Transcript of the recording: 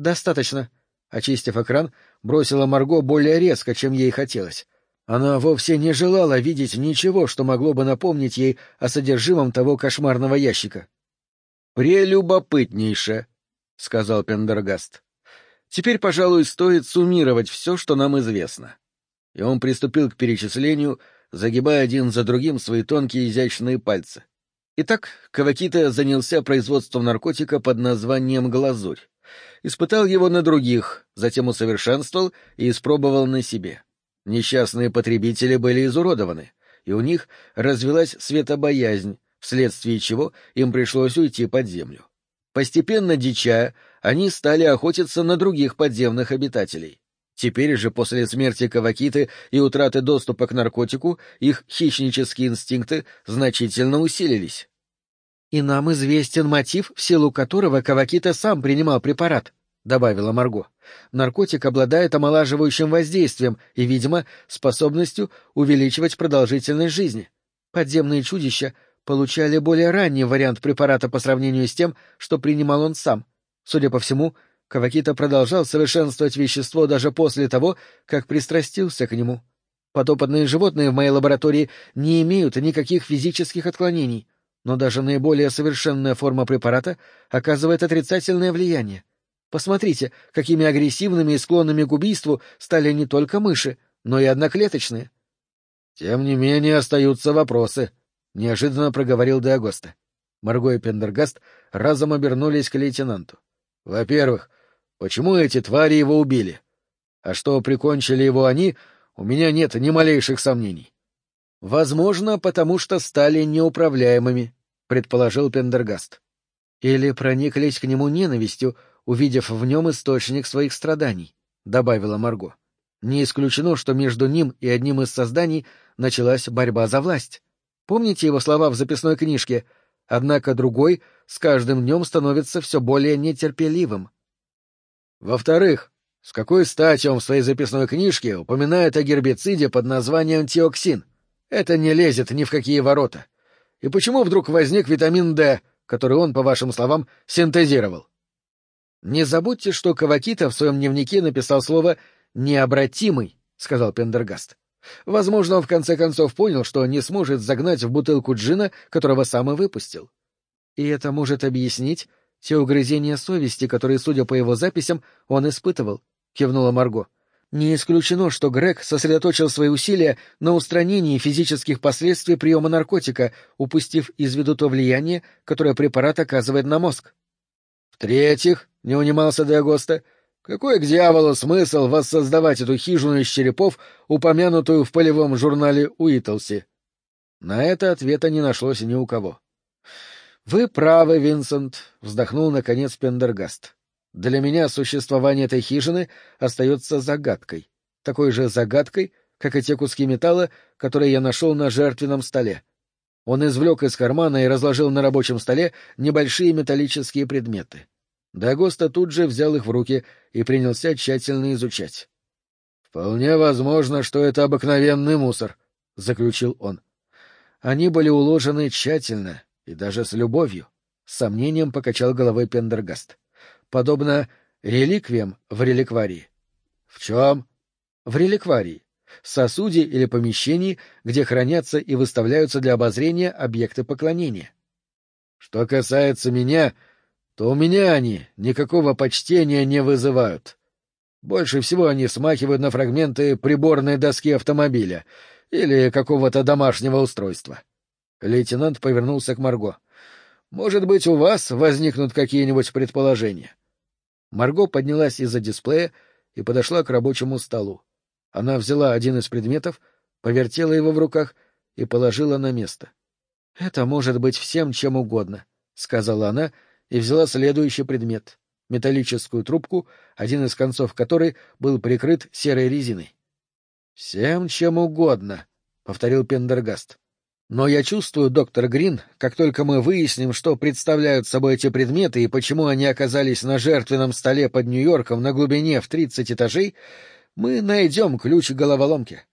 «Достаточно», — очистив экран, бросила Марго более резко, чем ей хотелось. Она вовсе не желала видеть ничего, что могло бы напомнить ей о содержимом того кошмарного ящика. «Прелюбопытнейше», — сказал Пендергаст. «Теперь, пожалуй, стоит суммировать все, что нам известно». И он приступил к перечислению, загибая один за другим свои тонкие изящные пальцы. Итак, Кавакита занялся производством наркотика под названием «глазурь». Испытал его на других, затем усовершенствовал и испробовал на себе. Несчастные потребители были изуродованы, и у них развелась светобоязнь, вследствие чего им пришлось уйти под землю. Постепенно дичая, они стали охотиться на других подземных обитателей. Теперь же, после смерти Кавакиты и утраты доступа к наркотику, их хищнические инстинкты значительно усилились. — И нам известен мотив, в силу которого Кавакита сам принимал препарат, — добавила Марго. — Наркотик обладает омолаживающим воздействием и, видимо, способностью увеличивать продолжительность жизни. Подземные чудища получали более ранний вариант препарата по сравнению с тем, что принимал он сам. Судя по всему, Кавакита продолжал совершенствовать вещество даже после того, как пристрастился к нему. Подопытные животные в моей лаборатории не имеют никаких физических отклонений, но даже наиболее совершенная форма препарата оказывает отрицательное влияние. Посмотрите, какими агрессивными и склонными к убийству стали не только мыши, но и одноклеточные. — Тем не менее остаются вопросы, — неожиданно проговорил Деагоста. Марго и Пендергаст разом обернулись к лейтенанту. — Во-первых, почему эти твари его убили? А что прикончили его они, у меня нет ни малейших сомнений. — Возможно, потому что стали неуправляемыми, — предположил Пендергаст. — Или прониклись к нему ненавистью, увидев в нем источник своих страданий, — добавила Марго. Не исключено, что между ним и одним из созданий началась борьба за власть. Помните его слова в записной книжке? Однако другой с каждым днем становится все более нетерпеливым. Во-вторых, с какой стати он в своей записной книжке упоминает о гербициде под названием тиоксин? Это не лезет ни в какие ворота. И почему вдруг возник витамин D, который он, по вашим словам, синтезировал? Не забудьте, что Кавакита в своем дневнике написал слово «необратимый», — сказал Пендергаст. Возможно, он в конце концов понял, что не сможет загнать в бутылку джина, которого сам и выпустил. И это может объяснить те угрызения совести, которые, судя по его записям, он испытывал, — кивнула Марго. Не исключено, что Грег сосредоточил свои усилия на устранении физических последствий приема наркотика, упустив из виду то влияние, которое препарат оказывает на мозг. — В-третьих, — не унимался Диагоста, — какой к дьяволу смысл воссоздавать эту хижину из черепов, упомянутую в полевом журнале Уитлси? На это ответа не нашлось ни у кого. — Вы правы, Винсент, — вздохнул наконец Пендергаст. — Для меня существование этой хижины остается загадкой. Такой же загадкой, как и те куски металла, которые я нашел на жертвенном столе. Он извлек из кармана и разложил на рабочем столе небольшие металлические предметы. Дагоста тут же взял их в руки и принялся тщательно изучать. — Вполне возможно, что это обыкновенный мусор, — заключил он. Они были уложены тщательно и даже с любовью. С сомнением покачал головой Пендергаст. Подобно реликвиям в реликварии. — В чем? — В реликварии. Сосуде или помещении, где хранятся и выставляются для обозрения объекты поклонения. — Что касается меня, то у меня они никакого почтения не вызывают. Больше всего они смахивают на фрагменты приборной доски автомобиля или какого-то домашнего устройства. Лейтенант повернулся к Марго. «Может быть, у вас возникнут какие-нибудь предположения?» Марго поднялась из-за дисплея и подошла к рабочему столу. Она взяла один из предметов, повертела его в руках и положила на место. — Это может быть всем чем угодно, — сказала она, — и взяла следующий предмет — металлическую трубку, один из концов которой был прикрыт серой резиной. — Всем чем угодно, — повторил Пендергаст. — Но я чувствую, доктор Грин, как только мы выясним, что представляют собой эти предметы и почему они оказались на жертвенном столе под Нью-Йорком на глубине в тридцать этажей, мы найдем ключ к головоломке.